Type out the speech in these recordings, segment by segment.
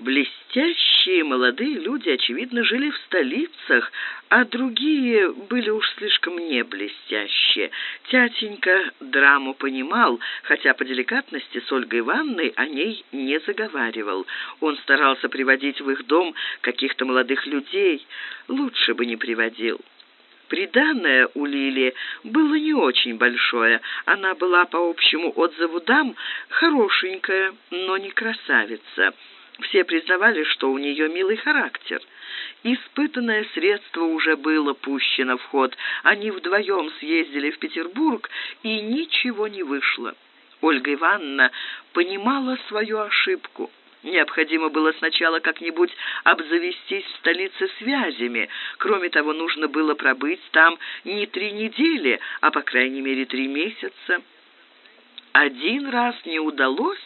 Блестящие молодые люди, очевидно, жили в столицах, а другие были уж слишком не блестящие. Тятенька драму понимал, хотя по деликатности с Ольгой Ивановной о ней не заговаривал. Он старался приводить в их дом каких-то молодых людей, лучше бы не приводил. Приданное у Лили было не очень большое. Она была, по общему отзыву дам, хорошенькая, но не красавица. Все признавали, что у нее милый характер. Испытанное средство уже было пущено в ход. Они вдвоем съездили в Петербург, и ничего не вышло. Ольга Ивановна понимала свою ошибку. Необходимо было сначала как-нибудь обзавестись в столице связями. Кроме того, нужно было пробыть там не три недели, а по крайней мере три месяца. Один раз не удалось,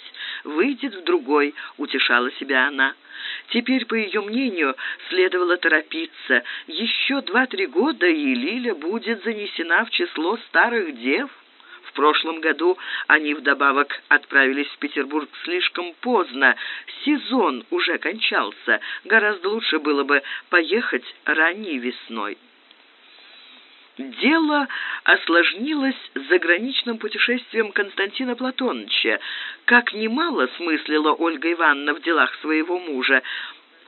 выйдет в другой, утешала себя она. Теперь, по ее мнению, следовало торопиться. Еще два-три года, и Лиля будет занесена в число старых дев. В прошлом году они вдобавок отправились в Петербург слишком поздно. Сезон уже кончался. Гораздо лучше было бы поехать ранней весной. Дело осложнилось заграничным путешествием Константина Платоновича. Как немало смыслила Ольга Ивановна в делах своего мужа,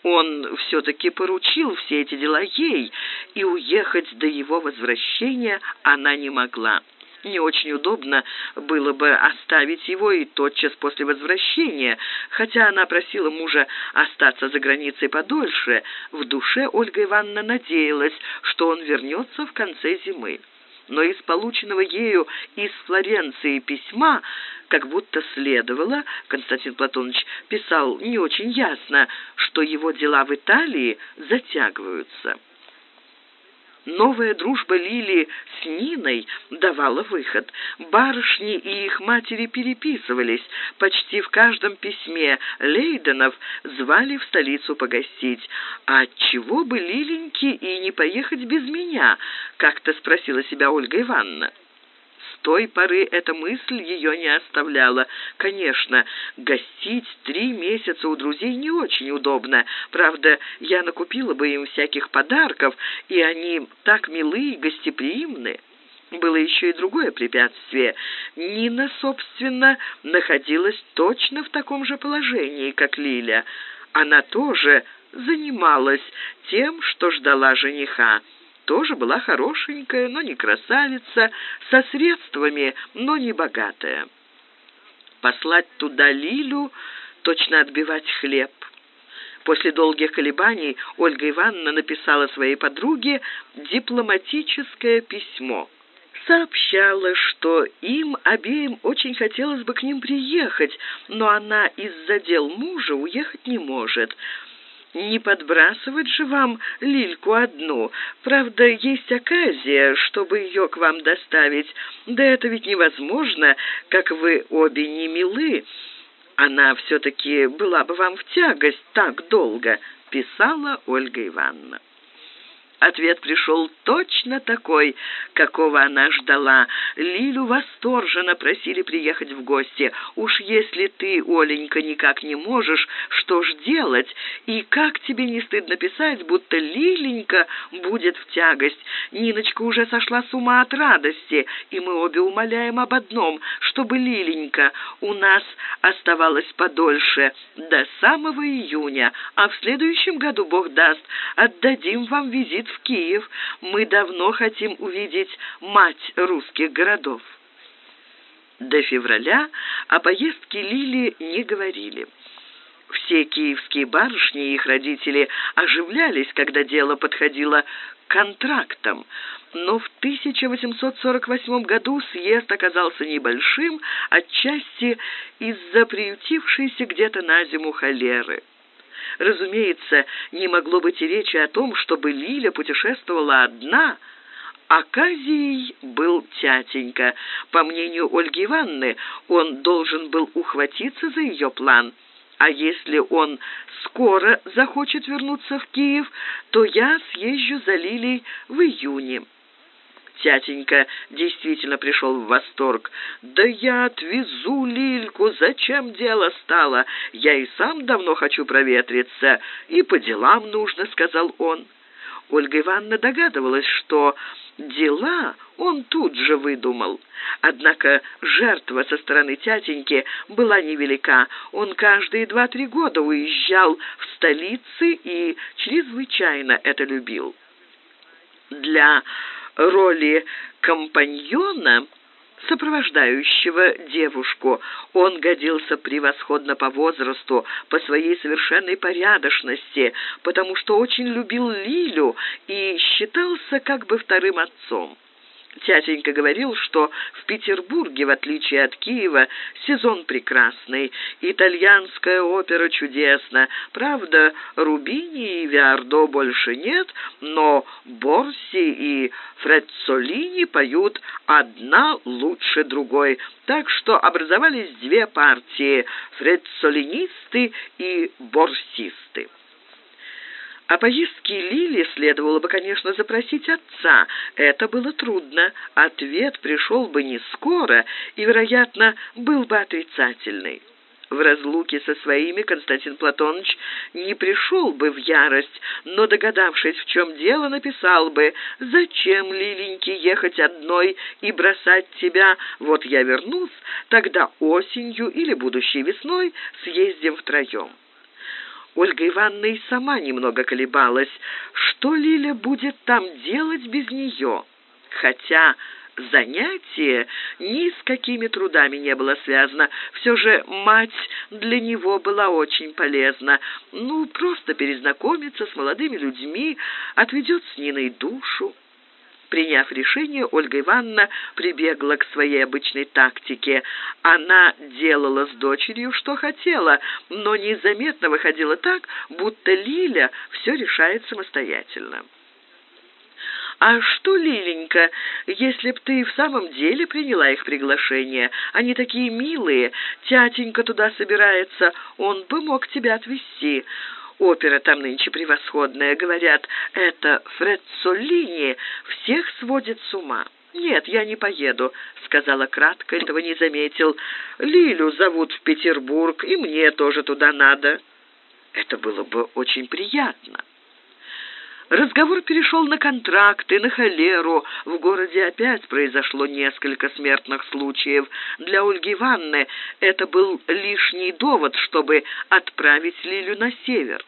он все-таки поручил все эти дела ей, и уехать до его возвращения она не могла не очень удобно было бы оставить его и тотчас после возвращения. Хотя она просила мужа остаться за границей подольше, в душе Ольга Ивановна надеялась, что он вернется в конце зимы. Но из полученного ею из Флоренции письма как будто следовало, Константин Платонович писал не очень ясно, что его дела в Италии затягиваются. Новая дружба Лили с Ниной давала выход. Барышни и их матери переписывались. Почти в каждом письме Лейденов звали в столицу погостить. «А чего бы Лиленьке и не поехать без меня?» — как-то спросила себя Ольга Ивановна той поры эта мысль ее не оставляла. Конечно, гостить три месяца у друзей не очень удобно. Правда, я накупила бы им всяких подарков, и они так милы и гостеприимны. Было еще и другое препятствие. Нина, собственно, находилась точно в таком же положении, как Лиля. Она тоже занималась тем, что ждала жениха тоже была хорошенькая, но не красавица, со средствами, но не богатая. Послать туда Лилю, точно отбивать хлеб. После долгих колебаний Ольга Ивановна написала своей подруге дипломатическое письмо. Сообщала, что им обеим очень хотелось бы к ним приехать, но она из-за дел мужа уехать не может – не подбрасывать же вам Лильку одну. Правда, есть оказия, чтобы ее к вам доставить. Да это ведь невозможно, как вы обе не милы. Она все-таки была бы вам в тягость так долго, писала Ольга Ивановна. Ответ пришел точно такой, какого она ждала. Лилю восторженно просили приехать в гости. «Уж если ты, Оленька, никак не можешь, что ж делать? И как тебе не стыдно писать, будто Лиленька будет в тягость? Ниночка уже сошла с ума от радости, и мы обе умоляем об одном, чтобы Лиленька у нас оставалась подольше, до самого июня, а в следующем году, Бог даст, отдадим вам визит в Киев. Мы давно хотим увидеть мать русских городов. До февраля о поездке Лили не говорили. Все киевские барышни и их родители оживлялись, когда дело подходило к контрактам, но в 1848 году съезд оказался небольшим, отчасти из-за приютившейся где-то на зиму холеры. Разумеется, не могло быть и речи о том, чтобы Лиля путешествовала одна. Аказией был тятенька. По мнению Ольги Ивановны, он должен был ухватиться за ее план. А если он скоро захочет вернуться в Киев, то я съезжу за Лилей в июне. Тятенька действительно пришел в восторг. «Да я отвезу Лильку, зачем дело стало? Я и сам давно хочу проветриться, и по делам нужно», — сказал он. Ольга Ивановна догадывалась, что дела он тут же выдумал. Однако жертва со стороны тятеньки была невелика. Он каждые два-три года уезжал в столицы и чрезвычайно это любил. Для роли компаньона сопровождающего девушку. Он годился превосходно по возрасту, по своей совершенной порядочности, потому что очень любил Лилю и считался как бы вторым отцом. Тятенька говорил, что в Петербурге, в отличие от Киева, сезон прекрасный, итальянская опера чудесна. Правда, Рубини и Виардо больше нет, но Борси и Фрецолини поют одна лучше другой. Так что образовались две партии – фрецолинисты и борсисты. О поездке Лили следовало бы, конечно, запросить отца. Это было трудно. Ответ пришел бы не скоро и, вероятно, был бы отрицательный. В разлуке со своими Константин Платонович не пришел бы в ярость, но, догадавшись, в чем дело, написал бы «Зачем, Лиленьке, ехать одной и бросать тебя? Вот я вернусь, тогда осенью или будущей весной съездим втроем». Ольга Ивановна и сама немного колебалась. Что Лиля будет там делать без нее? Хотя занятие ни с какими трудами не было связано. Все же мать для него была очень полезна. Ну, просто перезнакомиться с молодыми людьми, отведет с Ниной душу. Приняв решение, Ольга Ивановна прибегла к своей обычной тактике. Она делала с дочерью, что хотела, но незаметно выходила так, будто Лиля все решает самостоятельно. «А что, Лиленька, если б ты в самом деле приняла их приглашение? Они такие милые, тятенька туда собирается, он бы мог тебя отвезти». Опера там нынче превосходная. Говорят, это Фрецолини всех сводит с ума. «Нет, я не поеду», — сказала кратко, этого не заметил. «Лилю зовут в Петербург, и мне тоже туда надо». Это было бы очень приятно. Разговор перешел на контракты, на холеру. В городе опять произошло несколько смертных случаев. Для Ольги Ивановны это был лишний довод, чтобы отправить Лилю на север.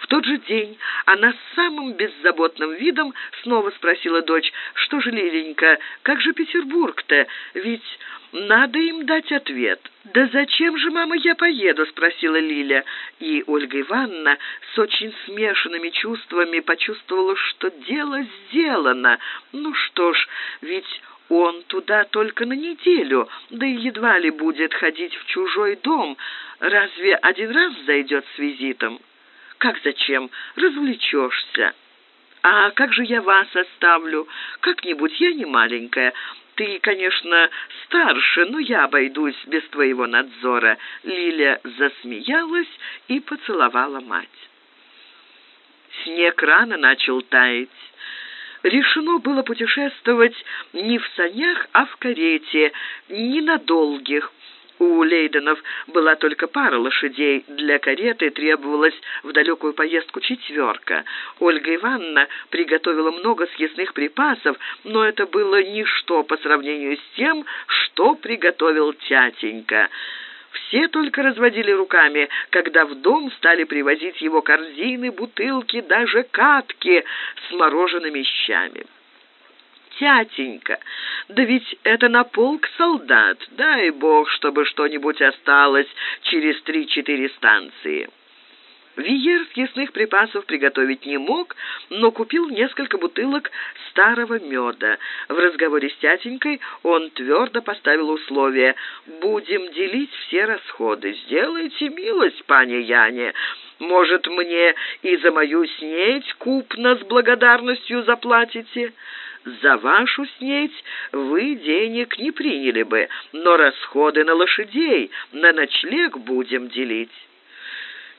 В тот же день она самым беззаботным видом снова спросила дочь, что же, Лиленька, как же Петербург-то? Ведь надо им дать ответ. «Да зачем же, мама, я поеду?» — спросила Лиля. И Ольга Ивановна с очень смешанными чувствами почувствовала, что дело сделано. Ну что ж, ведь он туда только на неделю, да и едва ли будет ходить в чужой дом. Разве один раз зайдет с визитом? Как зачем? Развлечешься. А как же я вас оставлю? Как-нибудь я не маленькая. Ты, конечно, старше, но я обойдусь без твоего надзора. Лиля засмеялась и поцеловала мать. Снег рано начал таять. Решено было путешествовать не в санях, а в карете, не на долгих, у Лейденов была только пара лошадей. Для кареты требовалась в далекую поездку четверка. Ольга Ивановна приготовила много съестных припасов, но это было ничто по сравнению с тем, что приготовил тятенька. Все только разводили руками, когда в дом стали привозить его корзины, бутылки, даже катки с мороженными щами тятенька, да ведь это на полк солдат, дай бог, чтобы что-нибудь осталось через три-четыре станции». Виер съестных припасов приготовить не мог, но купил несколько бутылок старого меда. В разговоре с тятенькой он твердо поставил условие «Будем делить все расходы. Сделайте милость, пане Яне. Может, мне и за мою снеть купно с благодарностью заплатите?» За вашу снеть вы денег не приняли бы, но расходы на лошадей, на ночлег будем делить».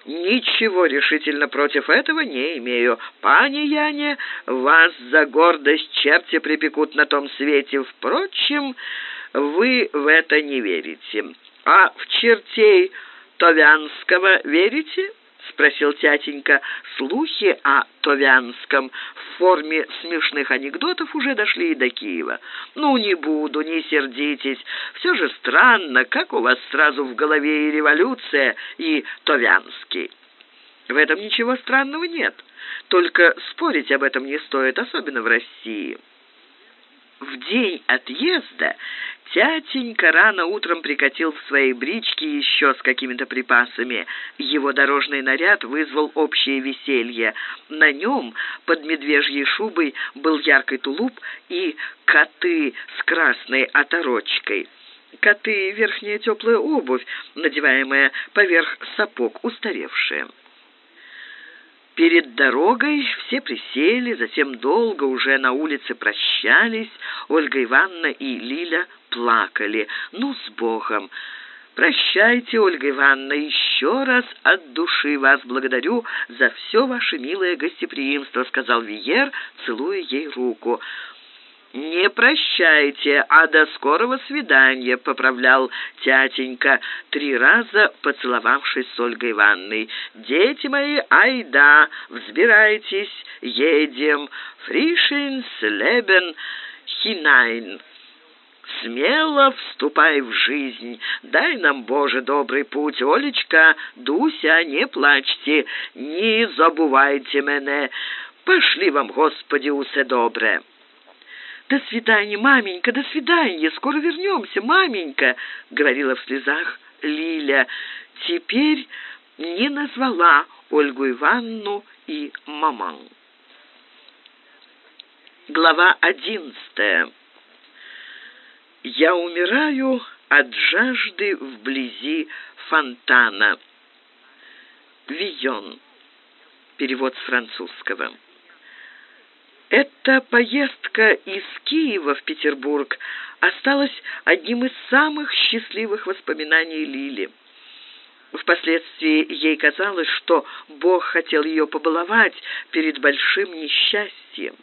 Ничего решительно против этого не имею. Пани Яне, вас за гордость черти припекут на том свете. Впрочем, вы в это не верите. А в чертей Товянского верите?» — спросил тятенька. Слухи о Товянском в форме смешных анекдотов уже дошли и до Киева. «Ну, не буду, не сердитесь. Все же странно, как у вас сразу в голове и революция, и Товянский». В этом ничего странного нет. Только спорить об этом не стоит, особенно в России. В день отъезда Тятенька рано утром прикатил в своей бричке еще с какими-то припасами. Его дорожный наряд вызвал общее веселье. На нем под медвежьей шубой был яркий тулуп и коты с красной оторочкой. Коты — верхняя теплая обувь, надеваемая поверх сапог, устаревшая. Перед дорогой все присели, затем долго уже на улице прощались. Ольга Ивановна и Лиля плакали. «Ну, с Богом!» «Прощайте, Ольга Ивановна, еще раз от души вас благодарю за все ваше милое гостеприимство», — сказал Виер, целуя ей руку. «Не прощайте, а до скорого свидания», — поправлял тятенька, три раза поцеловавшись с Ольгой Ивановной. «Дети мои, айда, взбирайтесь, едем, фришин, слебен, хинайн». Смело вступай в жизнь, дай нам, Боже, добрый путь. Олечка, Дуся, не плачьте, не забывайте мене. Пошли вам, Господи, усе добре. «До свидания, маменька, до свидания, скоро вернемся, маменька», — говорила в слезах Лиля. Теперь не назвала Ольгу Ивановну и маман. Глава одиннадцатая. Я умираю от жажды вблизи фонтана. Вион. Перевод с французского. Эта поездка из Киева в Петербург осталась одним из самых счастливых воспоминаний Лили. Впоследствии ей казалось, что Бог хотел ее побаловать перед большим несчастьем.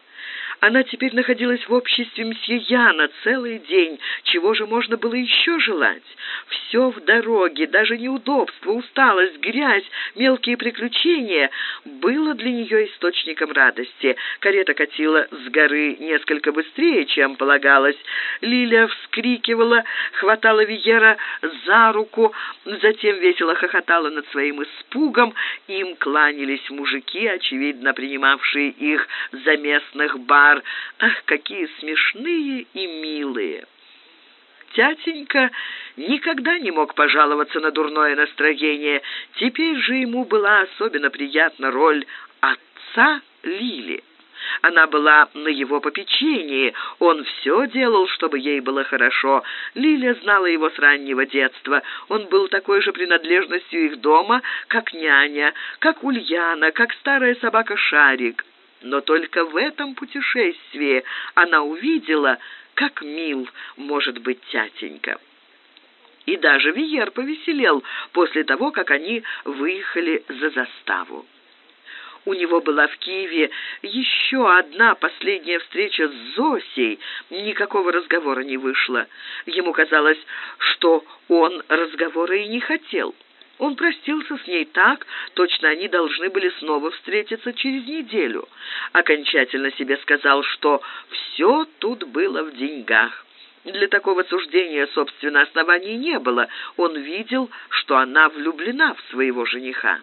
Она теперь находилась в обществе мсье Яна целый день. Чего же можно было еще желать? Все в дороге, даже неудобства, усталость, грязь, мелкие приключения было для нее источником радости. Карета катила с горы несколько быстрее, чем полагалось. Лиля вскрикивала, хватала Виера за руку, затем весело хохотала над своим испугом. Им кланялись мужики, очевидно принимавшие их за местных бар пар. Ах, какие смешные и милые! Тятенька никогда не мог пожаловаться на дурное настроение. Теперь же ему была особенно приятна роль отца Лили. Она была на его попечении, он все делал, чтобы ей было хорошо. Лиля знала его с раннего детства. Он был такой же принадлежностью их дома, как няня, как Ульяна, как старая собака Шарик. Но только в этом путешествии она увидела, как мил может быть тятенька. И даже Виер повеселел после того, как они выехали за заставу. У него была в Киеве еще одна последняя встреча с Зосей. Никакого разговора не вышло. Ему казалось, что он разговора и не хотел. Он простился с ней так, точно они должны были снова встретиться через неделю. Окончательно себе сказал, что все тут было в деньгах. Для такого суждения, собственно, оснований не было. Он видел, что она влюблена в своего жениха.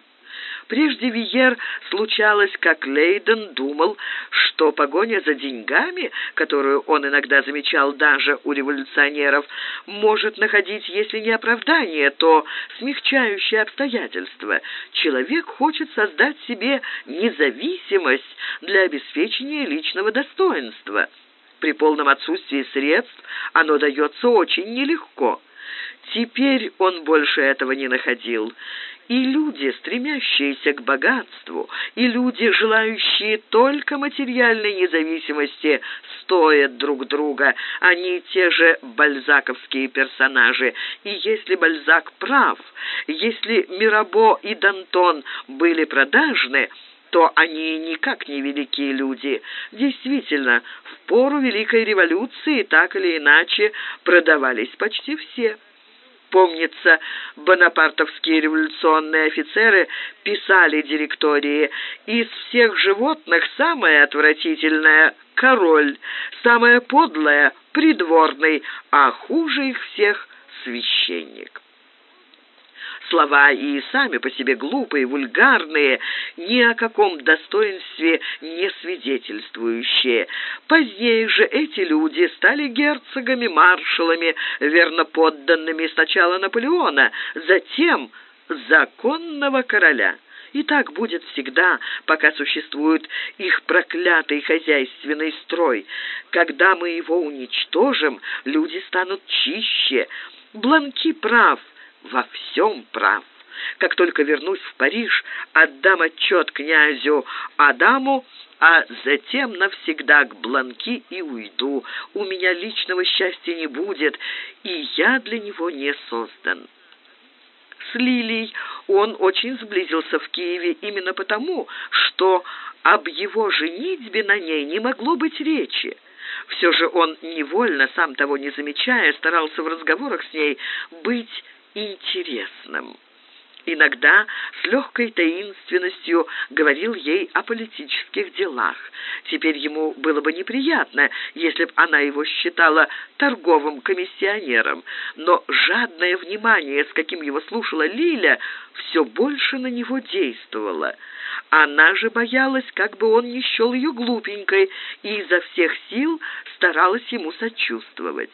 Прежде Виер случалось, как Лейден думал, что погоня за деньгами, которую он иногда замечал даже у революционеров, может находить, если не оправдание, то смягчающее обстоятельства. Человек хочет создать себе независимость для обеспечения личного достоинства. При полном отсутствии средств оно дается очень нелегко. Теперь он больше этого не находил. И люди, стремящиеся к богатству, и люди, желающие только материальной независимости, стоят друг друга. Они те же бальзаковские персонажи. И если Бальзак прав, если Мирабо и Дантон были продажны, то они никак не великие люди. Действительно, в пору Великой революции так или иначе продавались почти все. Помнится, бонапартовские революционные офицеры писали директории «Из всех животных самое отвратительное – король, самое подлое – придворный, а хуже их всех – священник». Слова и сами по себе глупые, вульгарные, ни о каком достоинстве не свидетельствующие. Позднее же эти люди стали герцогами, маршалами, верно подданными сначала Наполеона, затем законного короля. И так будет всегда, пока существует их проклятый хозяйственный строй. Когда мы его уничтожим, люди станут чище. Бланки прав – во всем прав. Как только вернусь в Париж, отдам отчет князю Адаму, а затем навсегда к Бланки и уйду. У меня личного счастья не будет, и я для него не создан. С Лилией он очень сблизился в Киеве именно потому, что об его женитьбе на ней не могло быть речи. Все же он невольно, сам того не замечая, старался в разговорах с ней быть интересным. Иногда с легкой таинственностью говорил ей о политических делах. Теперь ему было бы неприятно, если бы она его считала торговым комиссионером, но жадное внимание, с каким его слушала Лиля, все больше на него действовало. Она же боялась, как бы он не счел ее глупенькой, и изо всех сил старалась ему сочувствовать.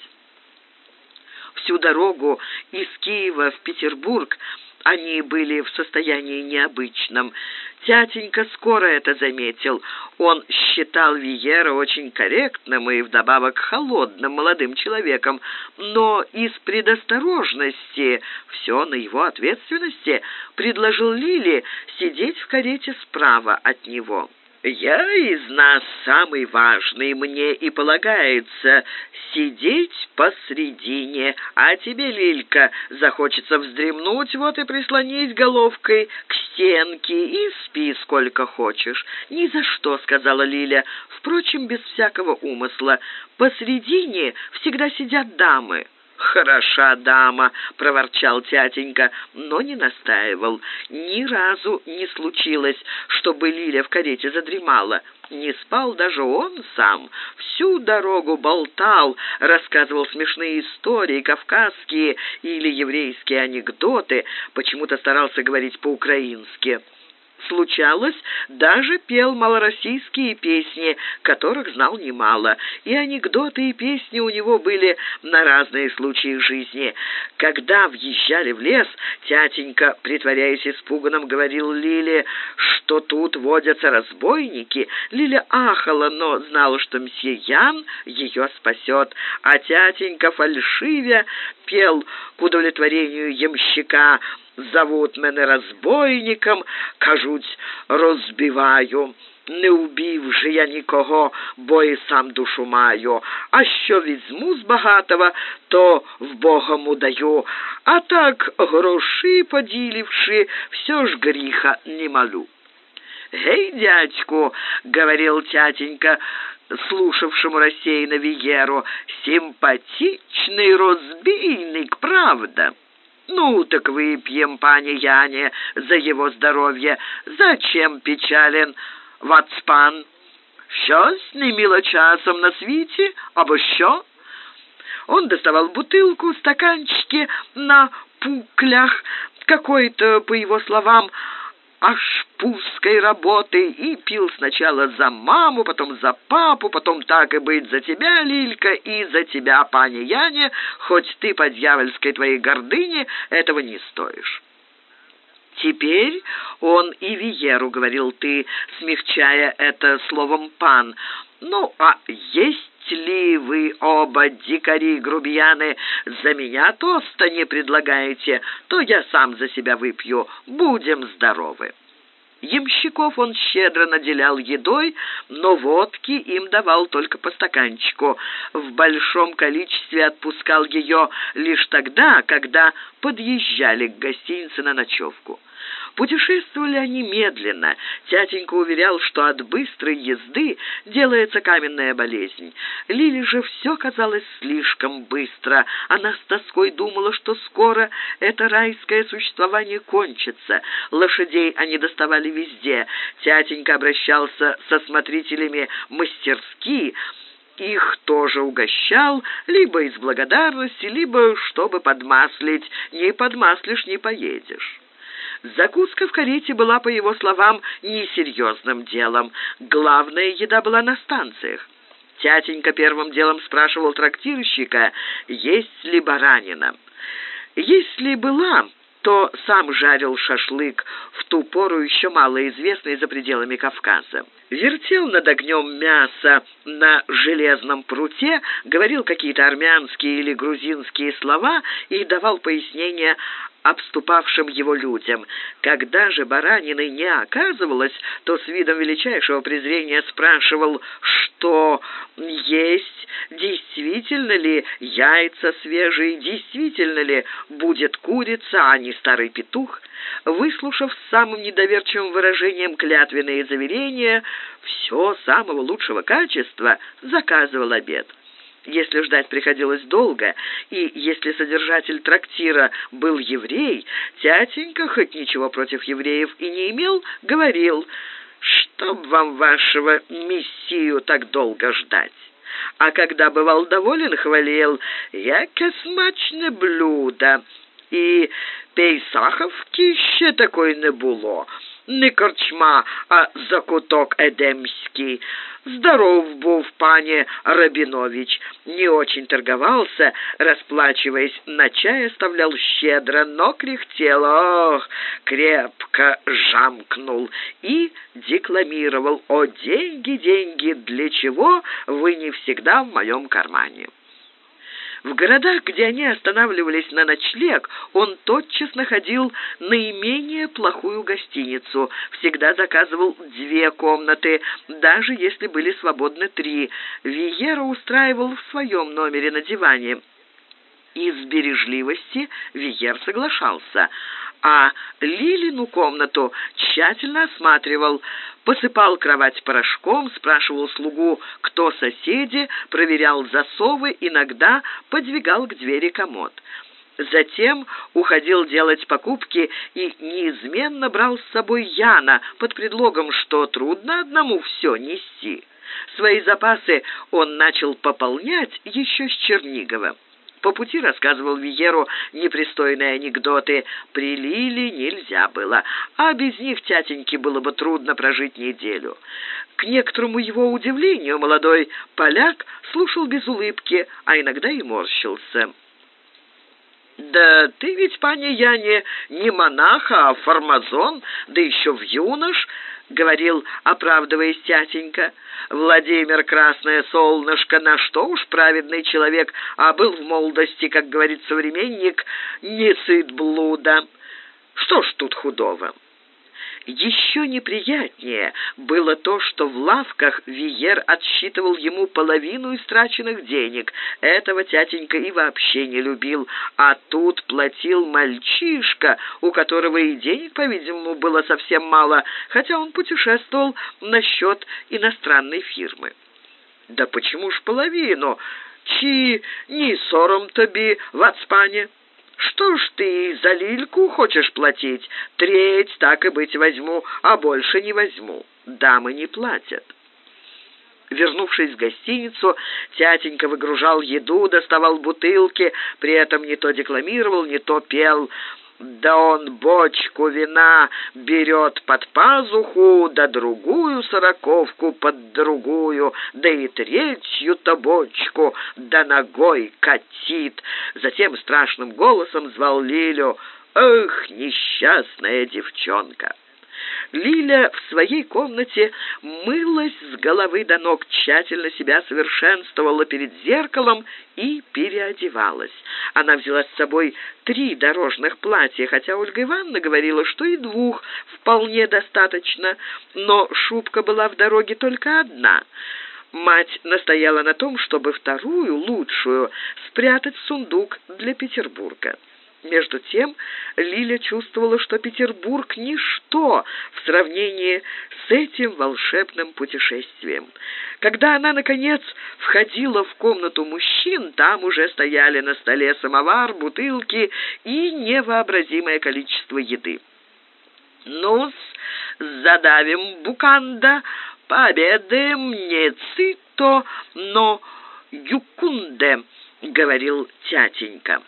Всю дорогу из Киева в Петербург они были в состоянии необычном. Тятенька скоро это заметил. Он считал Виера очень корректным и вдобавок холодным молодым человеком, но из предосторожности, все на его ответственности, предложил Лиле сидеть в карете справа от него. Я из нас самый важный, мне и полагается сидеть посредине, а тебе, Лилька, захочется вздремнуть, вот и прислонись головкой к стенке и спи сколько хочешь. Ни за что, сказала Лиля, впрочем, без всякого умысла. Посредине всегда сидят дамы. «Хороша дама», — проворчал тятенька, но не настаивал. Ни разу не случилось, чтобы Лиля в карете задремала. Не спал даже он сам. Всю дорогу болтал, рассказывал смешные истории, кавказские или еврейские анекдоты, почему-то старался говорить по-украински случалось, даже пел малороссийские песни, которых знал немало. И анекдоты и песни у него были на разные случаи жизни. Когда въезжали в лес, тятенька, притворяясь испуганным, говорил Лиле, что тут водятся разбойники. Лиля ахала, но знала, что мсье Ян ее спасет. А тятенька, фальшивя, пел к удовлетворению ямщика Зовут мене розбойником, кажуть, розбиваю. Не убив же я нікого, бо і сам душу маю. А що візьму з багатого, то в Богому даю. А так, гроши поділивши, все ж гріха не малю. «Гей, дядьку!» — говорил тятенька, слушавшему рассеянно Виеру, «симпатичный разбийник, правда?» «Ну, так выпьем, пане Яне, за его здоровье. Зачем печален вацпан? Що с ним мило часом на свете, або що?» Он доставал бутылку, стаканчики на пуклях, какой-то, по его словам, аж пузкой работы и пил сначала за маму, потом за папу, потом так и быть за тебя, Лилька, и за тебя, пани Яне, хоть ты по дьявольской твоей гордыне этого не стоишь. Теперь он и Виеру говорил ты, смягчая это словом «пан». Ну, а есть ли вы оба, дикари грубияны, за меня тоста не предлагаете, то я сам за себя выпью. Будем здоровы». Ямщиков он щедро наделял едой, но водки им давал только по стаканчику. В большом количестве отпускал ее лишь тогда, когда подъезжали к гостинице на ночевку. Путешествовали они медленно. Тятенька уверял, что от быстрой езды делается каменная болезнь. Лиле же все казалось слишком быстро. Она с тоской думала, что скоро это райское существование кончится. Лошадей они доставали везде. Тятенька обращался со смотрителями мастерски, их тоже угощал, либо из благодарности, либо чтобы подмаслить. Не подмаслишь, не поедешь. Закуска в карете была, по его словам, несерьезным делом. Главная еда была на станциях. Тятенька первым делом спрашивал трактирщика, есть ли баранина. Если была, то сам жарил шашлык, в ту пору еще малоизвестный за пределами Кавказа. Вертел над огнем мясо на железном пруте, говорил какие-то армянские или грузинские слова и давал пояснения обступавшим его людям. Когда же баранины не оказывалось, то с видом величайшего презрения спрашивал, что есть, действительно ли яйца свежие, действительно ли будет курица, а не старый петух. Выслушав с самым недоверчивым выражением клятвенные заверения, все самого лучшего качества, заказывал обед. Если ждать приходилось долго, и если содержатель трактира был еврей, тятенька, хоть ничего против евреев и не имел, говорил, «Чтоб вам вашего мессию так долго ждать». А когда бывал доволен, хвалил, «Яке смачне блюдо!» І пейсаховки ще такої не було. Не корчма, а закуток Эдемский. Здоров був пане Рабинович. Не очень торговался, расплачиваясь на чай оставлял щедро, но кряхтел, ох, крепко жамкнул и декламировал «О, деньги, деньги, для чего вы не всегда в моем кармане?» В городах, где они останавливались на ночлег, он тотчас находил наименее плохую гостиницу, всегда заказывал две комнаты, даже если были свободны три. Виера устраивал в своем номере на диване. Из бережливости Виер соглашался, а Лилину комнату тщательно осматривал, посыпал кровать порошком, спрашивал слугу, кто соседи, проверял засовы, иногда подвигал к двери комод. Затем уходил делать покупки и неизменно брал с собой Яна под предлогом, что трудно одному все нести. Свои запасы он начал пополнять еще с Чернигова. По пути рассказывал Виеру непристойные анекдоты. При Лиле нельзя было, а без них тятеньке было бы трудно прожить неделю. К некоторому его удивлению молодой поляк слушал без улыбки, а иногда и морщился. «Да ты ведь, пани Яне, не монах, а фармазон, да еще в юнош», — говорил, оправдываясь тятенька. «Владимир Красное Солнышко, на что уж праведный человек, а был в молодости, как говорит современник, не сыт блуда. Что ж тут худого?» Еще неприятнее было то, что в лавках Виер отсчитывал ему половину истраченных денег. Этого тятенька и вообще не любил. А тут платил мальчишка, у которого и денег, по-видимому, было совсем мало, хотя он путешествовал на счет иностранной фирмы. «Да почему ж половину? Чи не сором тобі в Ацпане?» Что ж ты за лильку хочешь платить? Треть, так и быть, возьму, а больше не возьму. Дамы не платят. Вернувшись в гостиницу, тятенька выгружал еду, доставал бутылки, при этом не то декламировал, не то пел да он бочку вина берет под пазуху, да другую сороковку под другую, да и третью-то бочку, да ногой катит. Затем страшным голосом звал Лилю «Эх, несчастная девчонка!» Лиля в своей комнате мылась с головы до ног, тщательно себя совершенствовала перед зеркалом и переодевалась. Она взяла с собой три дорожных платья, хотя Ольга Ивановна говорила, что и двух вполне достаточно, но шубка была в дороге только одна — Мать настояла на том, чтобы вторую, лучшую, спрятать в сундук для Петербурга. Между тем Лиля чувствовала, что Петербург — ничто в сравнении с этим волшебным путешествием. Когда она, наконец, входила в комнату мужчин, там уже стояли на столе самовар, бутылки и невообразимое количество еды. ну задавим буканда, пообедаем не цито, но юкунде», — говорил тятенька.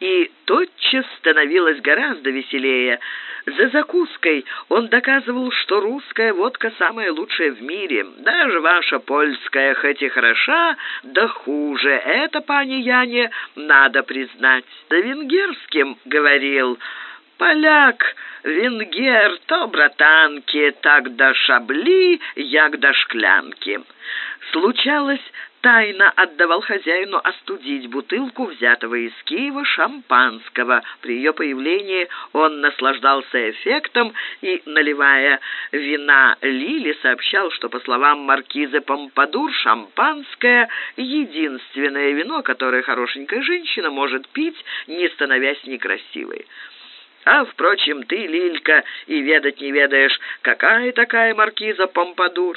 И тотчас становилось гораздо веселее. За закуской он доказывал, что русская водка самая лучшая в мире. Даже ваша польская, хоть и хороша, да хуже. Это, пани Яне, надо признать. Да венгерским говорил Поляк, венгер, то братанки, так до шабли, як до шклянки. Случалось, тайно отдавал хозяину остудить бутылку взятого из Киева шампанского. При ее появлении он наслаждался эффектом и, наливая вина Лили, сообщал, что, по словам маркизы Помпадур, шампанское — единственное вино, которое хорошенькая женщина может пить, не становясь некрасивой. А, впрочем, ты, Лилька, и ведать не ведаешь, какая такая маркиза Помпадур.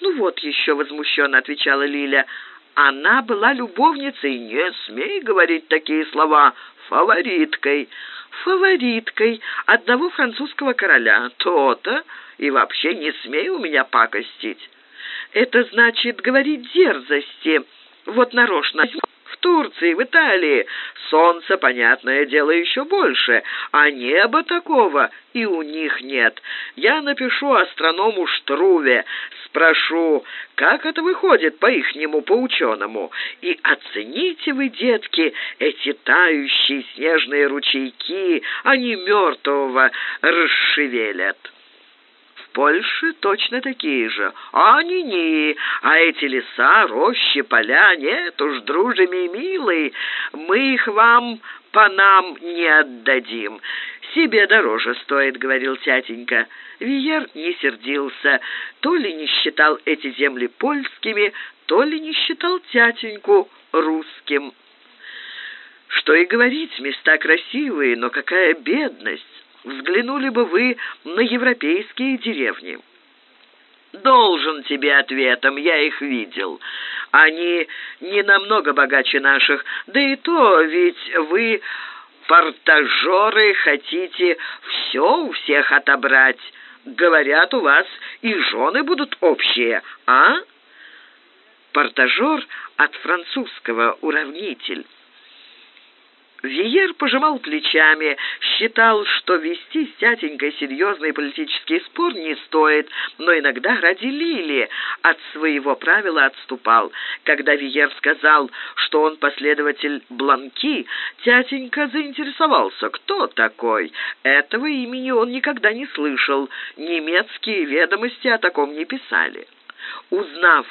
«Ну вот еще», — возмущенно отвечала Лиля, — «она была любовницей, не смей говорить такие слова, фавориткой». «Фавориткой одного французского короля, то-то, и вообще не смей у меня пакостить». «Это значит говорить дерзости, вот нарочно». В Турции, в Италии солнце, понятное дело, еще больше, а неба такого и у них нет. Я напишу астроному Штруве, спрошу, как это выходит по-ихнему, по-ученому, и оцените вы, детки, эти тающие снежные ручейки, они мертвого расшевелят». Польше точно такие же. А они не, а эти леса, рощи, поля, нет уж, дружими милые, мы их вам по нам не отдадим. Себе дороже стоит, говорил тятенька. Виер не сердился, то ли не считал эти земли польскими, то ли не считал тятеньку русским. Что и говорить, места красивые, но какая бедность взглянули бы вы на европейские деревни. Должен тебе ответом, я их видел. Они не намного богаче наших, да и то ведь вы, портажеры, хотите все у всех отобрать. Говорят, у вас и жены будут общие, а? Портажер от французского «уравнитель». Виер пожимал плечами, считал, что вести с тятенькой серьезный политический спор не стоит, но иногда ради Лили от своего правила отступал. Когда Виер сказал, что он последователь Бланки, тятенька заинтересовался, кто такой. Этого имени он никогда не слышал, немецкие ведомости о таком не писали. Узнав,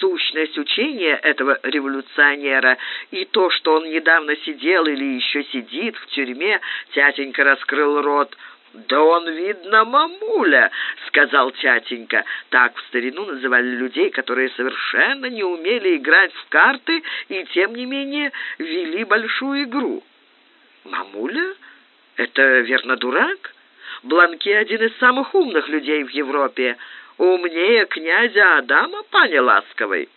сущность учения этого революционера и то, что он недавно сидел или еще сидит в тюрьме, тятенька раскрыл рот. «Да он, видно, мамуля», — сказал тятенька. Так в старину называли людей, которые совершенно не умели играть в карты и, тем не менее, вели большую игру. «Мамуля? Это, верно, дурак?» Бланки один из самых умных людей в Европе умнее князя Адама, пане ласковый?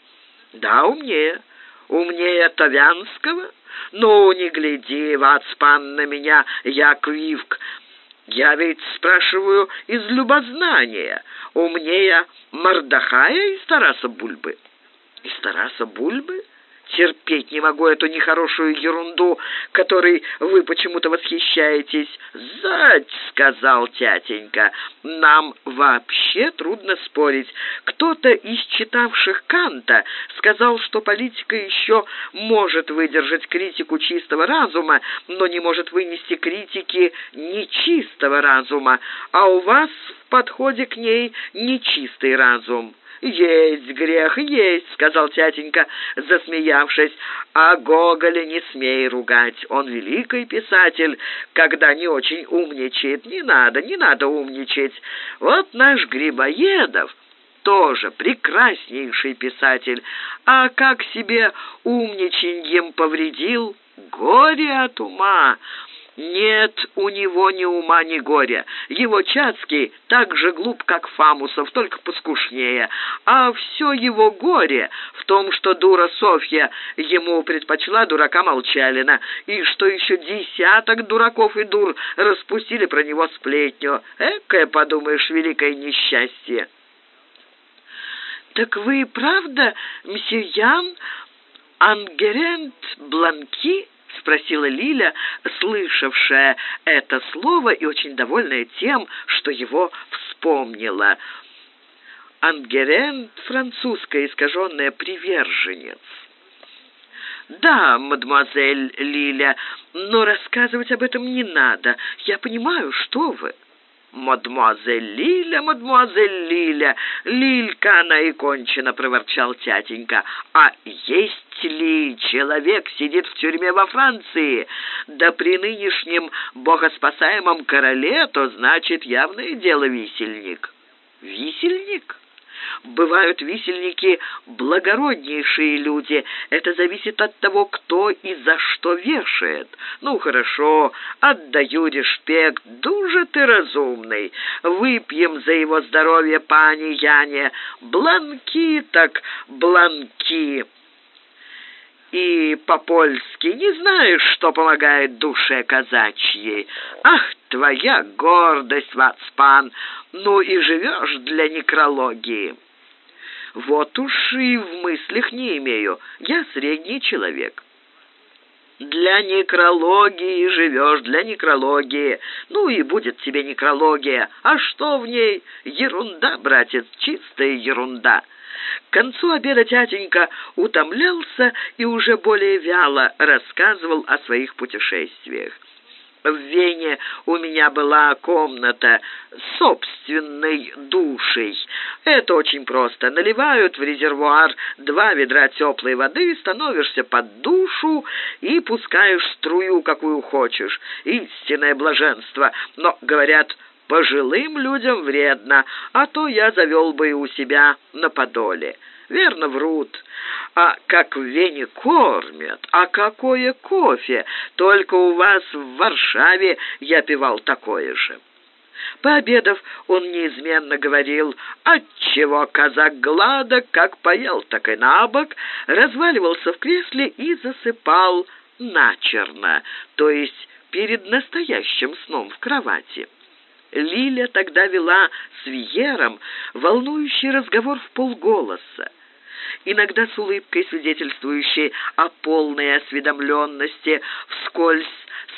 Да, умнее. Умнее Тавянского? Ну, не гляди, вацпан, на меня, я квивк. Я ведь спрашиваю из любознания. Умнее Мордахая из Тараса Бульбы? Из Тараса Бульбы? Терпеть не могу эту нехорошую ерунду, которой вы почему-то восхищаетесь. «Зать!» — сказал тятенька. «Нам вообще трудно спорить. Кто-то из читавших Канта сказал, что политика еще может выдержать критику чистого разума, но не может вынести критики нечистого разума, а у вас в подходе к ней нечистый разум». «Есть грех, есть», — сказал тятенька, засмеявшись. «А Гоголя не смей ругать, он великий писатель, когда не очень умничает. Не надо, не надо умничать. Вот наш Грибоедов» тоже прекраснейший писатель, а как себе умничаньем повредил, горе от ума. Нет у него ни ума, ни горя. Его Чацкий так же глуп, как Фамусов, только поскушнее. А все его горе в том, что дура Софья ему предпочла дурака Молчалина, и что еще десяток дураков и дур распустили про него сплетню. Экое, подумаешь, великое несчастье. «Так вы правда, мсье Ян, Ангерент Бланки?» — спросила Лиля, слышавшая это слово и очень довольная тем, что его вспомнила. Ангерен — французская искаженная приверженец. «Да, мадемуазель Лиля, но рассказывать об этом не надо. Я понимаю, что вы». «Мадемуазель Лиля, мадемуазель Лиля, Лилька она и кончена», — проворчал тятенька. «А есть ли человек сидит в тюрьме во Франции? Да при нынешнем богоспасаемом короле, то значит явное дело висельник». «Висельник?» Бывают висельники благороднейшие люди. Это зависит от того, кто и за что вешает. Ну, хорошо, отдаю респект. Дуже ты разумный. Выпьем за его здоровье, пани Яне. Бланки так бланки и по-польски не знаешь, что помогает душе казачьей. Ах, твоя гордость, вацпан, ну и живешь для некрологии. Вот уж и в мыслях не имею, я средний человек. Для некрологии живешь, для некрологии. Ну и будет тебе некрология. А что в ней? Ерунда, братец, чистая ерунда. К концу обеда тятенька утомлялся и уже более вяло рассказывал о своих путешествиях. В Вене у меня была комната собственной душей. Это очень просто. Наливают в резервуар два ведра теплой воды, становишься под душу и пускаешь струю, какую хочешь. Истинное блаженство. Но, говорят, Пожилым людям вредно, а то я завел бы и у себя на подоле. Верно врут. А как в Вене кормят, а какое кофе! Только у вас в Варшаве я пивал такое же. Пообедав, он неизменно говорил, отчего казак гладок, как поел, так и набок, разваливался в кресле и засыпал начерно, то есть перед настоящим сном в кровати. Лиля тогда вела с Виером волнующий разговор в полголоса. Иногда с улыбкой, свидетельствующей о полной осведомленности, вскользь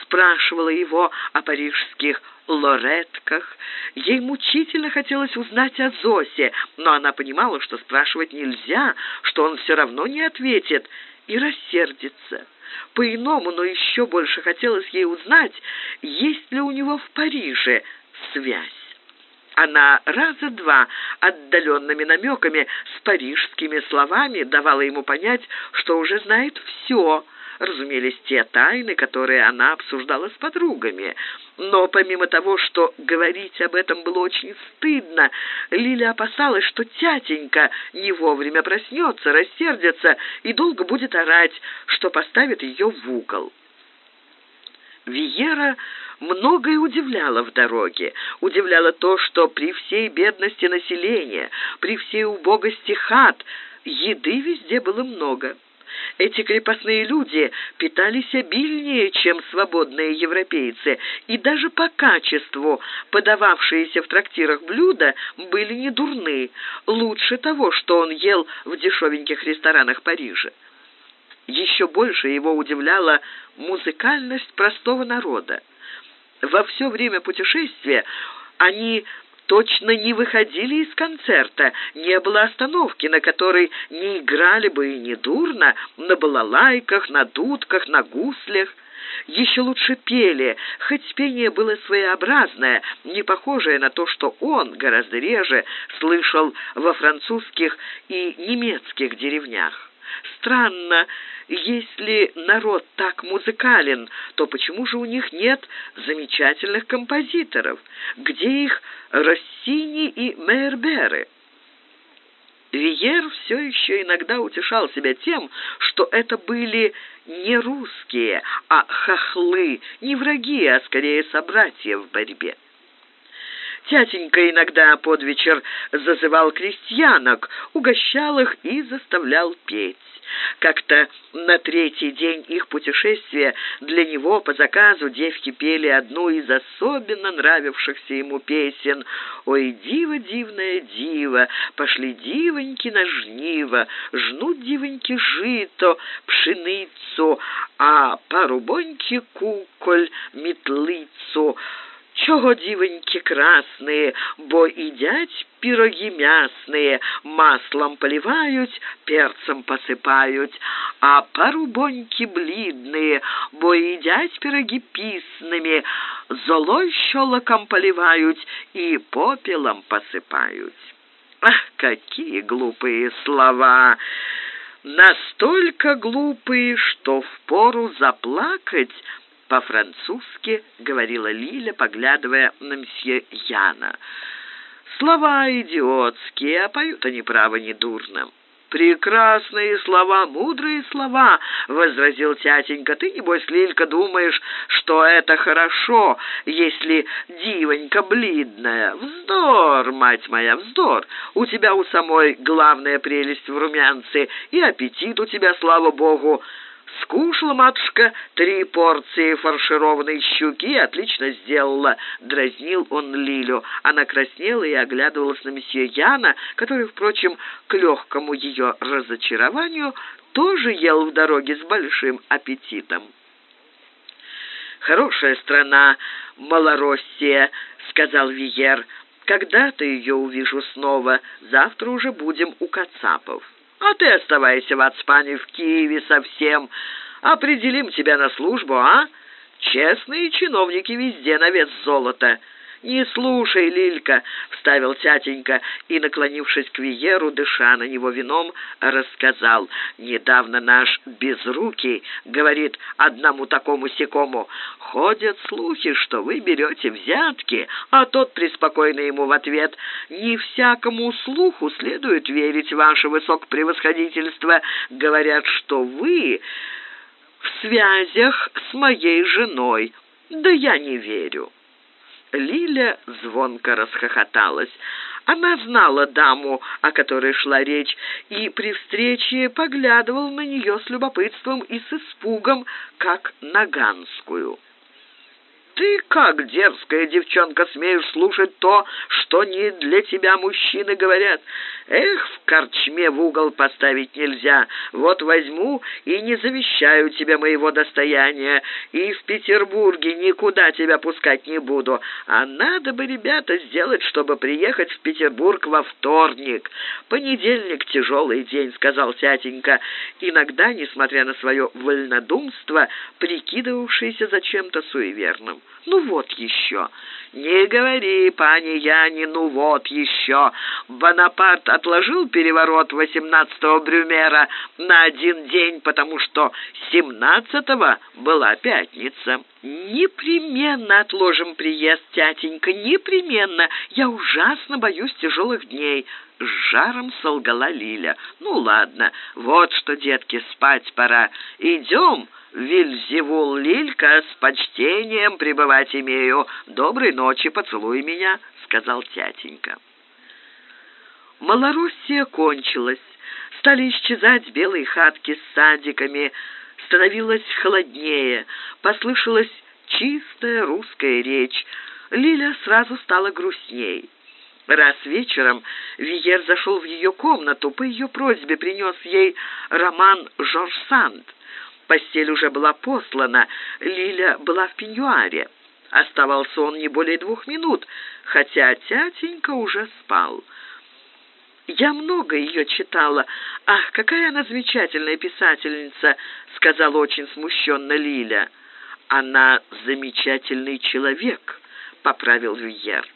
спрашивала его о парижских лоретках. Ей мучительно хотелось узнать о Зосе, но она понимала, что спрашивать нельзя, что он все равно не ответит, и рассердится. По-иному, но еще больше хотелось ей узнать, есть ли у него в Париже связь. Она раза два отдаленными намеками с парижскими словами давала ему понять, что уже знает все. Разумелись те тайны, которые она обсуждала с подругами. Но помимо того, что говорить об этом было очень стыдно, Лиля опасалась, что тятенька не вовремя проснется, рассердится и долго будет орать, что поставит ее в угол. Виера многое удивляло в дороге. Удивляло то, что при всей бедности населения, при всей убогости хат, еды везде было много. Эти крепостные люди питались обильнее, чем свободные европейцы, и даже по качеству подававшиеся в трактирах блюда были не дурны, лучше того, что он ел в дешевеньких ресторанах Парижа. Еще больше его удивляла музыкальность простого народа. Во все время путешествия они точно не выходили из концерта, не было остановки, на которой не играли бы и не дурно, на балалайках, на дудках, на гуслях. Еще лучше пели, хоть пение было своеобразное, не похожее на то, что он гораздо реже слышал во французских и немецких деревнях. Странно, если народ так музыкален, то почему же у них нет замечательных композиторов? Где их Россини и Мейерберы? Виер все еще иногда утешал себя тем, что это были не русские, а хохлы, не враги, а скорее собратья в борьбе. Тятенька иногда под вечер зазывал крестьянок, угощал их и заставлял петь. Как-то на третий день их путешествия для него по заказу девки пели одну из особенно нравившихся ему песен «Ой, дива, дивная дива, пошли дивоньки на жниво, жнут дивоньки жито, пшеницу, а парубоньки куколь метлицу». Чого дивоньки красные, бо едять пироги мясные, маслом поливают, перцем посыпают, а парубоньки блидные, бо едять пироги писными, золой щелоком поливают и попелом посыпают. Ах, какие глупые слова! Настолько глупые, что впору заплакать, по-французски говорила Лиля, поглядывая на мсье Яна. «Слова идиотские, а поют они, право, недурно». «Прекрасные слова, мудрые слова!» — возразил тятенька. «Ты, небось, Лилька, думаешь, что это хорошо, если дивонька блидная. Вздор, мать моя, вздор! У тебя у самой главная прелесть в румянце, и аппетит у тебя, слава богу, Скушала матушка три порции фаршированной щуки, отлично сделала. Дразнил он Лилю. Она краснела и оглядывалась на месье Яна, который, впрочем, к легкому ее разочарованию, тоже ел в дороге с большим аппетитом. «Хорошая страна, Малороссия», — сказал Виер. «Когда-то ее увижу снова. Завтра уже будем у Кацапов». А ты оставайся в Ацпане в Киеве совсем. Определим тебя на службу, а? Честные чиновники везде на вес золота. «Не слушай, Лилька», — вставил тятенька и, наклонившись к Виеру, дыша на него вином, рассказал. «Недавно наш Безрукий говорит одному такому секому, ходят слухи, что вы берете взятки, а тот преспокойно ему в ответ, не всякому слуху следует верить, ваше высокопревосходительство. Говорят, что вы в связях с моей женой. Да я не верю». Лиля звонко расхохоталась. Она знала даму, о которой шла речь, и при встрече поглядывал на нее с любопытством и с испугом, как на Ганскую. Ты, как дерзкая девчонка, смеешь слушать то, что не для тебя мужчины говорят? Эх, в корчме в угол поставить нельзя. Вот возьму и не завещаю тебе моего достояния, и в Петербурге никуда тебя пускать не буду. А надо бы, ребята, сделать, чтобы приехать в Петербург во вторник. Понедельник — тяжелый день, — сказал тятенька, иногда, несмотря на свое вольнодумство, прикидывавшийся зачем-то суеверным. Ну вот еще. Не говори, пани Яни, ну вот еще. Бонапарт отложил переворот 18-го Брюмера на один день, потому что 17-го была пятница. «Непременно отложим приезд, тятенька, непременно. Я ужасно боюсь тяжелых дней», — с жаром солгала Лиля. «Ну ладно, вот что, детки, спать пора. Идем, Вильзевул Лилька, с почтением пребывать имею. Доброй ночи, поцелуй меня», — сказал тятенька. Малороссия кончилась. Стали исчезать белые хатки с садиками, становилось холоднее, послышалась чистая русская речь. Лиля сразу стала грустней. Раз вечером Виер зашел в ее комнату, по ее просьбе принес ей роман «Жорж Санд». Постель уже была послана, Лиля была в пеньюаре. Оставался он не более двух минут, хотя тятенька уже спал. «Я много ее читала. Ах, какая она замечательная писательница!» — сказала очень смущенно Лиля. «Она замечательный человек», — поправил Виер.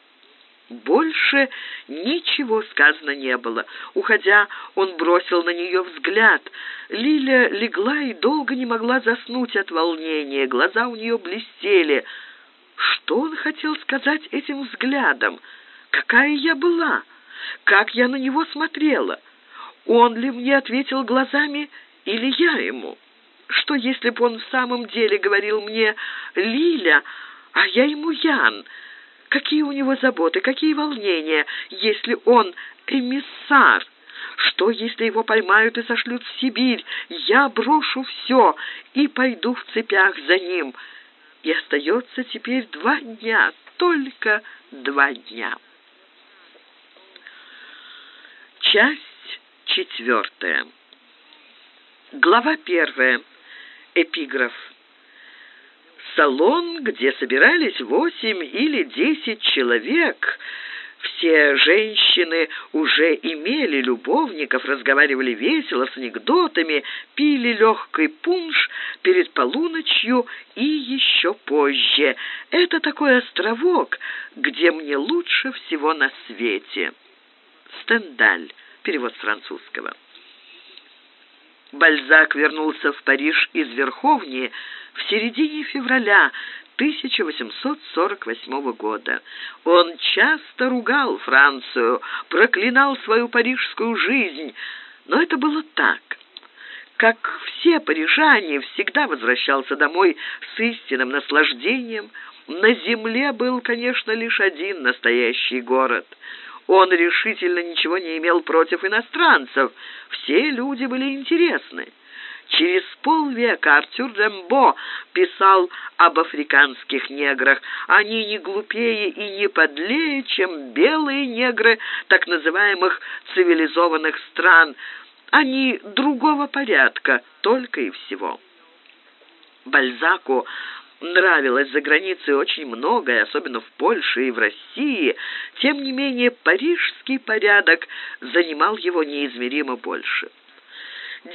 Больше ничего сказано не было. Уходя, он бросил на нее взгляд. Лиля легла и долго не могла заснуть от волнения. Глаза у нее блестели. Что он хотел сказать этим взглядом? Какая я была? Как я на него смотрела? Он ли мне ответил глазами или я ему? Что, если бы он в самом деле говорил мне «Лиля», а я ему «Ян»? Какие у него заботы, какие волнения, если он эмиссар? Что, если его поймают и сошлют в Сибирь? Я брошу все и пойду в цепях за ним. И остается теперь два дня, только два дня. Часть четвертая. Глава первая. Эпиграф салон, где собирались восемь или десять человек. Все женщины уже имели любовников, разговаривали весело, с анекдотами, пили легкий пунш перед полуночью и еще позже. Это такой островок, где мне лучше всего на свете. Стендаль. Перевод с французского. Бальзак вернулся в Париж из Верховни в середине февраля 1848 года. Он часто ругал Францию, проклинал свою парижскую жизнь, но это было так. Как все парижане, всегда возвращался домой с истинным наслаждением. На земле был, конечно, лишь один настоящий город — он решительно ничего не имел против иностранцев. Все люди были интересны. Через полвека Артюр Дембо писал об африканских неграх. Они не глупее и не подлее, чем белые негры так называемых цивилизованных стран. Они другого порядка, только и всего. Бальзаку нравилось за границей очень многое, особенно в Польше и в России, тем не менее парижский порядок занимал его неизмеримо больше.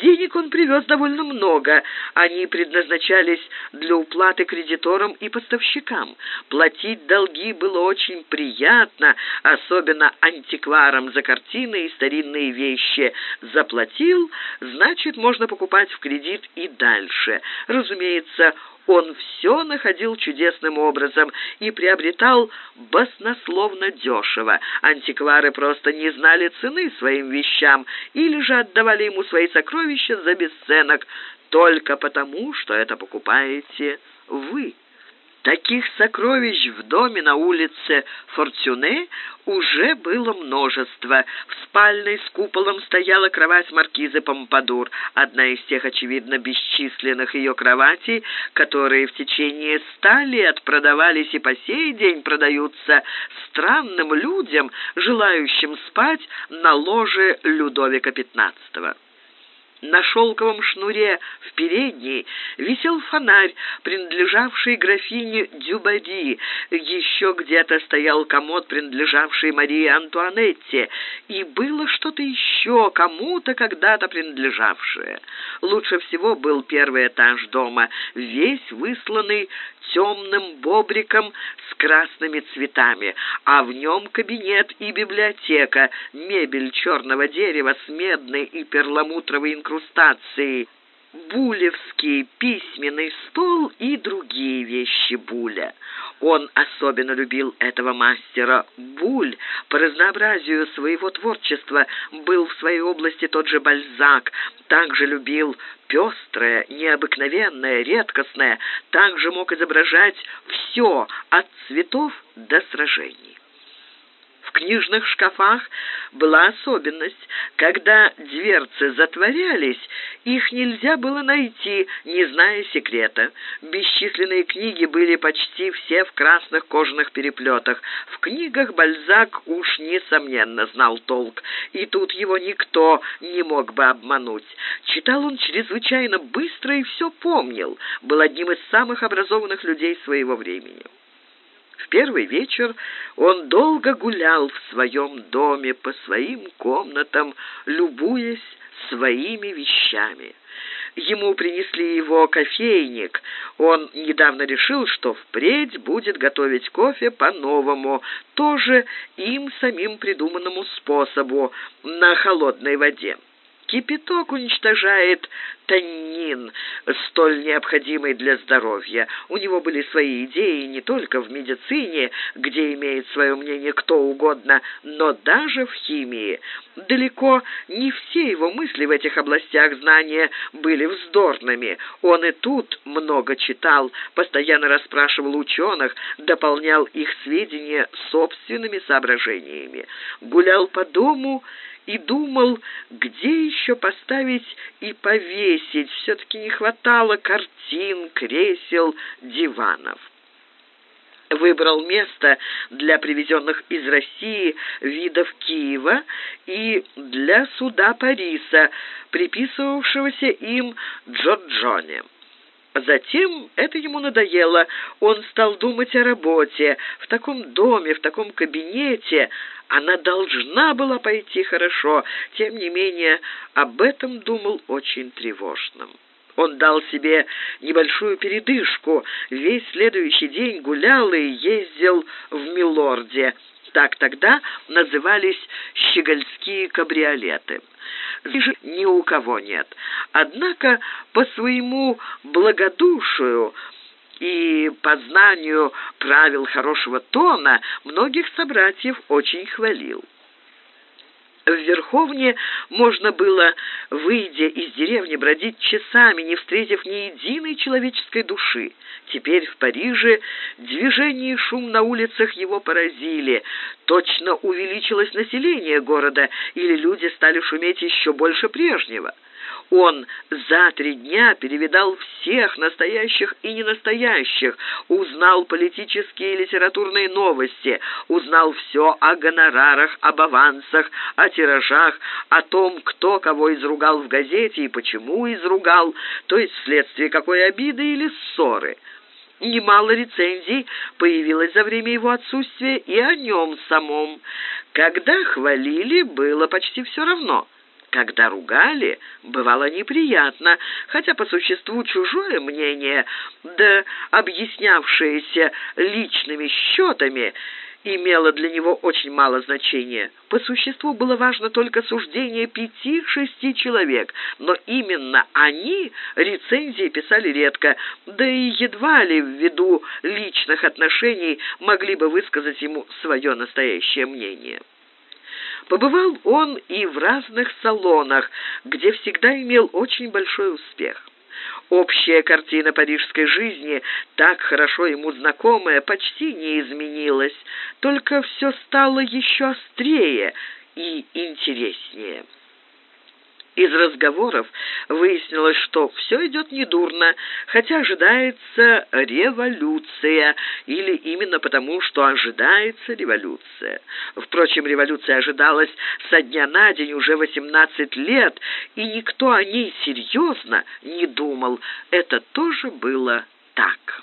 Денег он привез довольно много. Они предназначались для уплаты кредиторам и поставщикам. Платить долги было очень приятно, особенно антикварам за картины и старинные вещи. Заплатил, значит, можно покупать в кредит и дальше. Разумеется, он все находил чудесным образом и приобретал баснословно дешево. Антиквары просто не знали цены своим вещам или же отдавали ему свои сокровища за бесценок только потому, что это покупаете вы. Таких сокровищ в доме на улице Фортюне уже было множество. В спальной с куполом стояла кровать маркизы Помпадур, одна из тех, очевидно, бесчисленных ее кроватей, которые в течение ста лет продавались и по сей день продаются странным людям, желающим спать на ложе Людовика XV. На шелковом шнуре в передней висел фонарь, принадлежавший графине Дюбади. Еще где-то стоял комод, принадлежавший Марии Антуанетте. И было что-то еще, кому-то когда-то принадлежавшее. Лучше всего был первый этаж дома, весь высланный темным бобриком с красными цветами, а в нем кабинет и библиотека, мебель черного дерева с медной и перламутровой инкрустацией, булевский письменный стол и другие вещи Буля. Он особенно любил этого мастера. Буль по разнообразию своего творчества был в своей области тот же Бальзак, также любил пестрое, необыкновенное, редкостное, также мог изображать все от цветов до сражений В книжных шкафах была особенность. Когда дверцы затворялись, их нельзя было найти, не зная секрета. Бесчисленные книги были почти все в красных кожаных переплетах. В книгах Бальзак уж несомненно знал толк, и тут его никто не мог бы обмануть. Читал он чрезвычайно быстро и все помнил, был одним из самых образованных людей своего времени. В первый вечер он долго гулял в своем доме по своим комнатам, любуясь своими вещами. Ему принесли его кофейник. Он недавно решил, что впредь будет готовить кофе по-новому, тоже им самим придуманному способу, на холодной воде. Кипяток уничтожает таннин, столь необходимый для здоровья. У него были свои идеи не только в медицине, где имеет свое мнение кто угодно, но даже в химии. Далеко не все его мысли в этих областях знания были вздорными. Он и тут много читал, постоянно расспрашивал ученых, дополнял их сведения собственными соображениями. Гулял по дому и думал, где еще поставить и повесить. Все-таки не хватало картин, кресел, диванов. Выбрал место для привезенных из России видов Киева и для суда Париса, приписывавшегося им Джорджоне. Затем это ему надоело. Он стал думать о работе. В таком доме, в таком кабинете она должна была пойти хорошо. Тем не менее, об этом думал очень тревожным. Он дал себе небольшую передышку. Весь следующий день гулял и ездил в Милорде. Так тогда назывались щегольские кабриолеты же ни у кого нет. Однако по своему благодушию и по знанию правил хорошего тона многих собратьев очень хвалил. В Верховне можно было, выйдя из деревни, бродить часами, не встретив ни единой человеческой души. Теперь в Париже движение и шум на улицах его поразили. Точно увеличилось население города, или люди стали шуметь еще больше прежнего. Он за три дня перевидал всех настоящих и ненастоящих, узнал политические и литературные новости, узнал все о гонорарах, об авансах, о тиражах, о том, кто кого изругал в газете и почему изругал, то есть вследствие какой обиды или ссоры. Немало рецензий появилось за время его отсутствия и о нем самом. Когда хвалили, было почти все равно – когда ругали, бывало неприятно, хотя по существу чужое мнение, да объяснявшееся личными счетами, имело для него очень мало значения. По существу было важно только суждение пяти-шести человек, но именно они рецензии писали редко, да и едва ли ввиду личных отношений могли бы высказать ему свое настоящее мнение. Побывал он и в разных салонах, где всегда имел очень большой успех. Общая картина парижской жизни, так хорошо ему знакомая, почти не изменилась, только все стало еще острее и интереснее. Из разговоров выяснилось, что все идет недурно, хотя ожидается революция, или именно потому, что ожидается революция. Впрочем, революция ожидалась со дня на день уже 18 лет, и никто о ней серьезно не думал. Это тоже было так.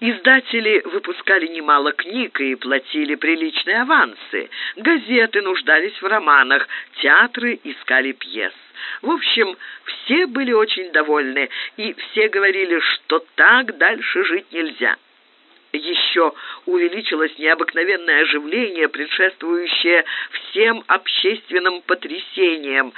Издатели выпускали немало книг и платили приличные авансы. Газеты нуждались в романах, театры искали пьес. В общем, все были очень довольны, и все говорили, что так дальше жить нельзя. Еще увеличилось необыкновенное оживление, предшествующее всем общественным потрясениям.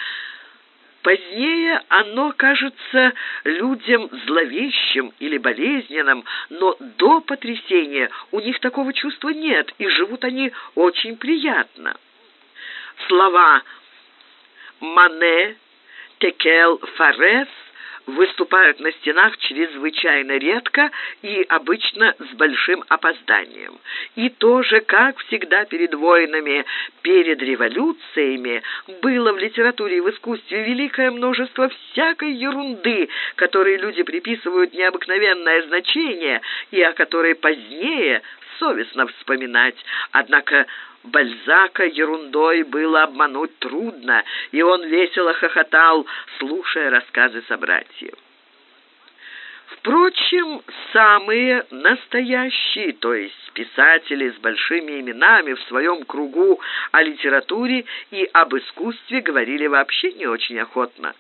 Позднее оно кажется людям зловещим или болезненным, но до потрясения у них такого чувства нет, и живут они очень приятно. Слова «Мане», «Текел», «Форес» выступают на стенах чрезвычайно редко и обычно с большим опозданием. И тоже, как всегда перед войнами, перед революциями, было в литературе и в искусстве великое множество всякой ерунды, которой люди приписывают необыкновенное значение и о которой позднее совестно вспоминать. Однако Бальзака ерундой было обмануть трудно, и он весело хохотал, слушая рассказы собратьев. Впрочем, самые настоящие, то есть писатели с большими именами в своем кругу о литературе и об искусстве говорили вообще не очень охотно.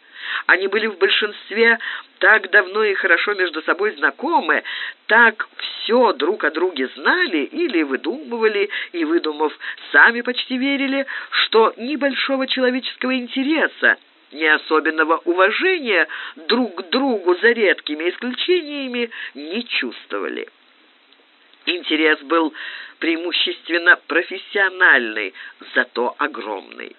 Они были в большинстве так давно и хорошо между собой знакомы, так все друг о друге знали или выдумывали, и, выдумав, сами почти верили, что ни большого человеческого интереса, ни особенного уважения друг к другу за редкими исключениями не чувствовали. Интерес был преимущественно профессиональный, зато огромный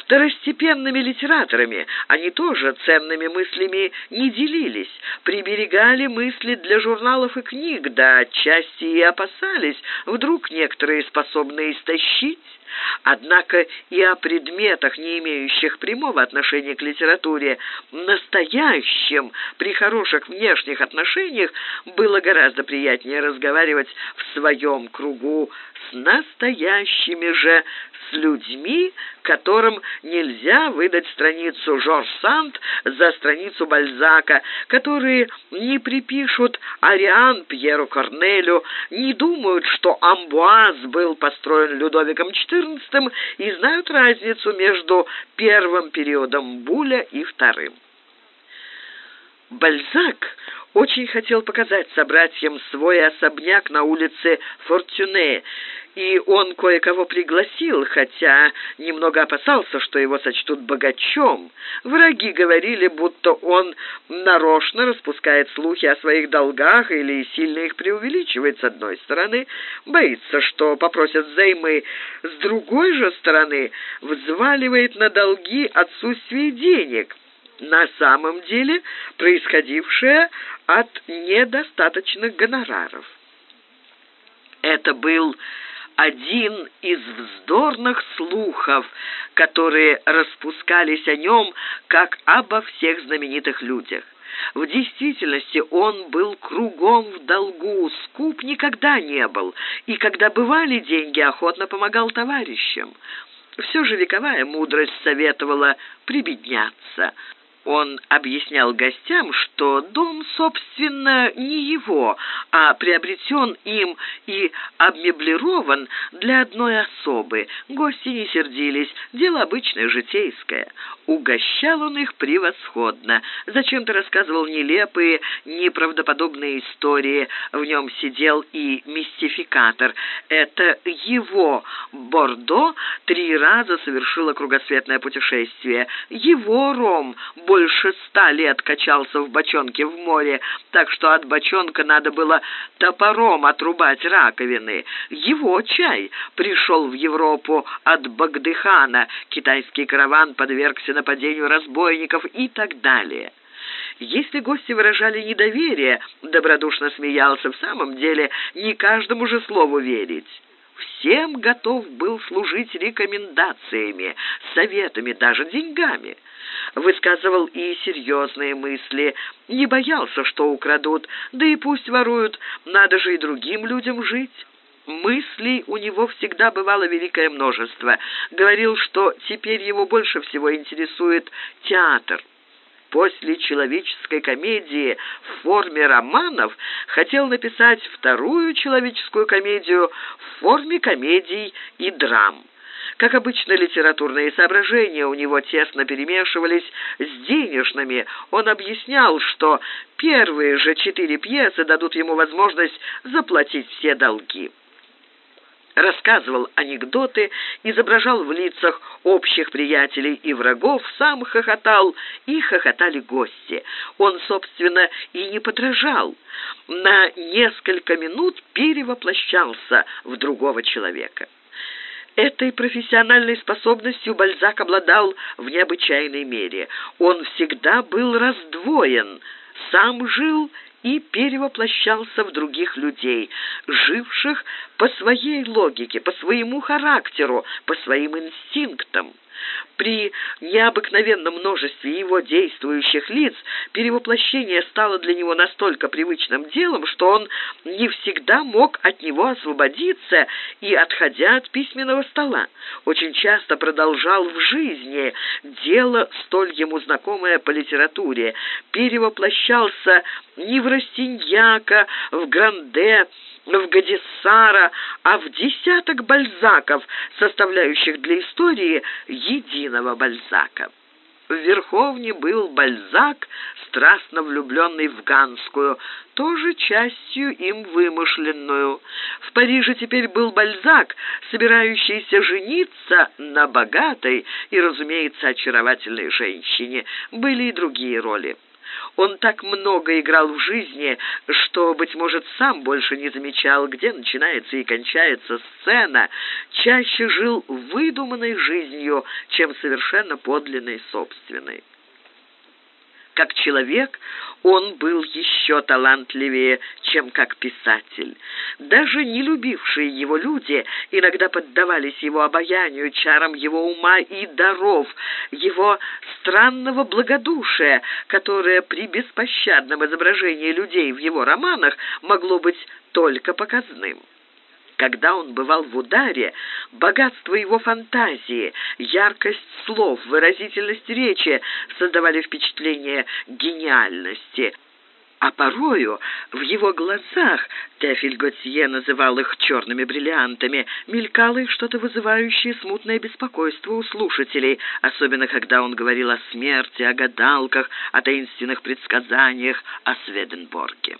второстепенными литераторами. Они тоже ценными мыслями не делились, приберегали мысли для журналов и книг, да отчасти и опасались, вдруг некоторые способны истощить. Однако и о предметах, не имеющих прямого отношения к литературе, настоящем, при хороших внешних отношениях, было гораздо приятнее разговаривать в своем кругу с настоящими же, с людьми, которым нельзя выдать страницу Жорж Санд за страницу Бальзака, которые не припишут Ариан Пьеру Корнелю, не думают, что Амбуаз был построен Людовиком XIV и знают разницу между первым периодом Буля и вторым. Бальзак очень хотел показать собратьям свой особняк на улице Фортюне, и он кое-кого пригласил, хотя немного опасался, что его сочтут богачом. Враги говорили, будто он нарочно распускает слухи о своих долгах или сильно их преувеличивает с одной стороны, боится, что попросят займы, с другой же стороны взваливает на долги отсутствие денег – на самом деле происходившее от недостаточных гонораров. Это был один из вздорных слухов, которые распускались о нем, как обо всех знаменитых людях. В действительности он был кругом в долгу, скуп никогда не был, и когда бывали деньги, охотно помогал товарищам. Все же вековая мудрость советовала прибедняться. Он объяснял гостям, что дом, собственно, не его, а приобретен им и обмеблирован для одной особы. Гости не сердились, дело обычное, житейское. Угощал он их превосходно. Зачем-то рассказывал нелепые, неправдоподобные истории. В нем сидел и мистификатор. Это его Бордо три раза совершило кругосветное путешествие. Его ром – больше ста лет качался в бочонке в море, так что от бочонка надо было топором отрубать раковины. Его чай пришел в Европу от Багдыхана, китайский караван подвергся нападению разбойников и так далее. Если гости выражали недоверие, добродушно смеялся, в самом деле не каждому же слову верить всем готов был служить рекомендациями, советами, даже деньгами. Высказывал и серьезные мысли, не боялся, что украдут, да и пусть воруют, надо же и другим людям жить. Мыслей у него всегда бывало великое множество. Говорил, что теперь его больше всего интересует театр после человеческой комедии в форме романов хотел написать вторую человеческую комедию в форме комедий и драм. Как обычно, литературные соображения у него тесно перемешивались с денежными. Он объяснял, что первые же четыре пьесы дадут ему возможность заплатить все долги рассказывал анекдоты, изображал в лицах общих приятелей и врагов, сам хохотал, и хохотали гости. Он, собственно, и не подражал. На несколько минут перевоплощался в другого человека. Это Этой профессиональной способностью Бальзак обладал в необычайной мере. Он всегда был раздвоен, сам жил и перевоплощался в других людей, живших по своей логике, по своему характеру, по своим инстинктам. При необыкновенном множестве его действующих лиц перевоплощение стало для него настолько привычным делом, что он не всегда мог от него освободиться и, отходя от письменного стола, очень часто продолжал в жизни дело, столь ему знакомое по литературе, перевоплощался не в Растиньяка, в Гранде, в Гадиссара, а в десяток бальзаков, составляющих для истории единого бальзака. В Верховне был Бальзак, страстно влюбленный в Ганскую, тоже частью им вымышленную. В Париже теперь был Бальзак, собирающийся жениться на богатой и, разумеется, очаровательной женщине. Были и другие роли. Он так много играл в жизни, что, быть может, сам больше не замечал, где начинается и кончается сцена, чаще жил выдуманной жизнью, чем совершенно подлинной собственной. Как человек он был еще талантливее, чем как писатель. Даже не любившие его люди иногда поддавались его обаянию, чарам его ума и даров, его странного благодушия, которое при беспощадном изображении людей в его романах могло быть только показным. Когда он бывал в ударе, богатство его фантазии, яркость слов, выразительность речи создавали впечатление гениальности. А порою в его глазах, Тефель Готье называл их черными бриллиантами, мелькало и что-то вызывающее смутное беспокойство у слушателей, особенно когда он говорил о смерти, о гадалках, о таинственных предсказаниях, о Сведенборге.